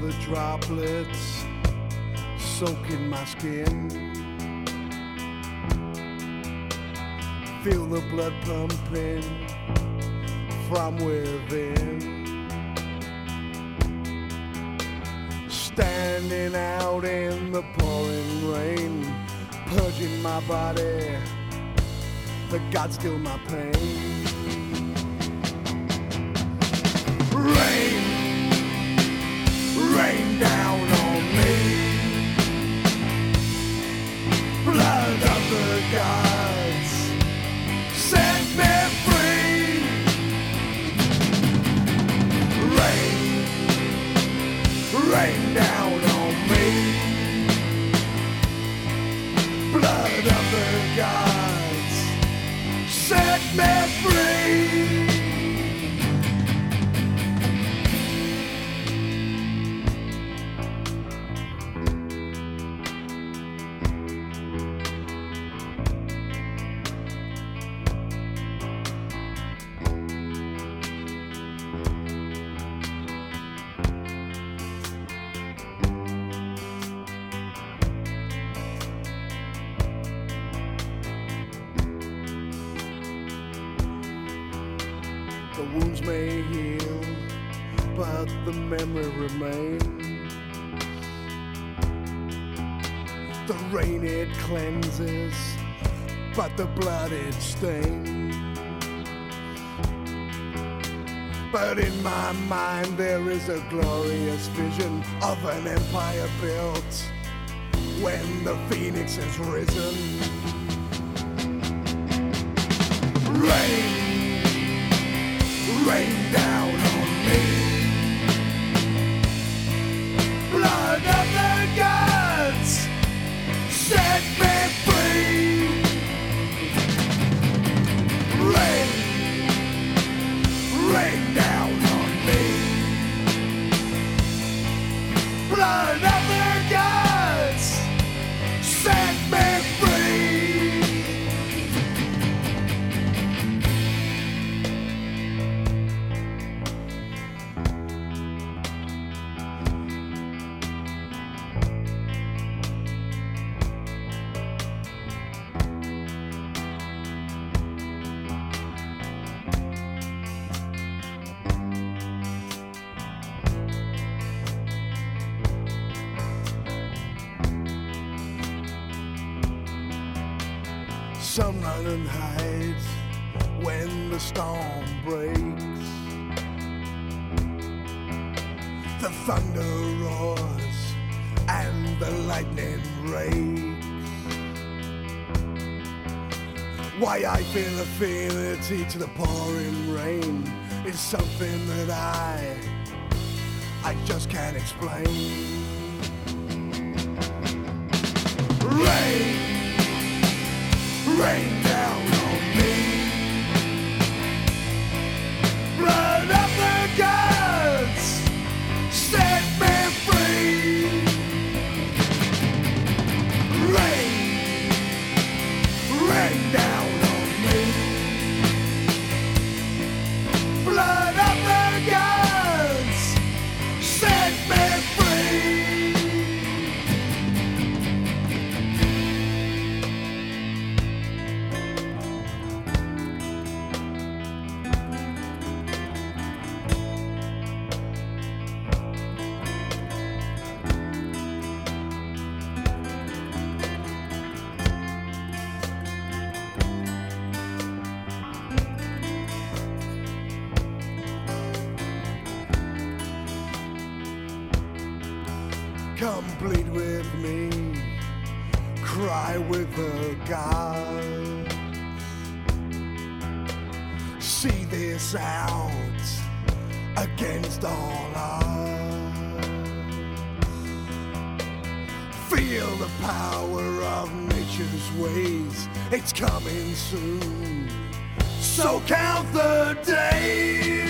the droplets soaking my skin. Feel the blood pumping from within. Standing out in the pouring rain, purging my body, but God still my pain. The wounds may heal, but the memory remains. The rain it cleanses, but the blood it stains. But in my mind there is a glorious vision of an empire built when the phoenix has risen. Rain rain Some run and hide when the storm breaks. The thunder roars and the lightning rakes. Why I feel affinity to the pouring rain is something that I I just can't explain. Rain rain bleed with me, cry with the gods. See this out against all odds. Feel the power of nature's ways, it's coming soon. So count the days.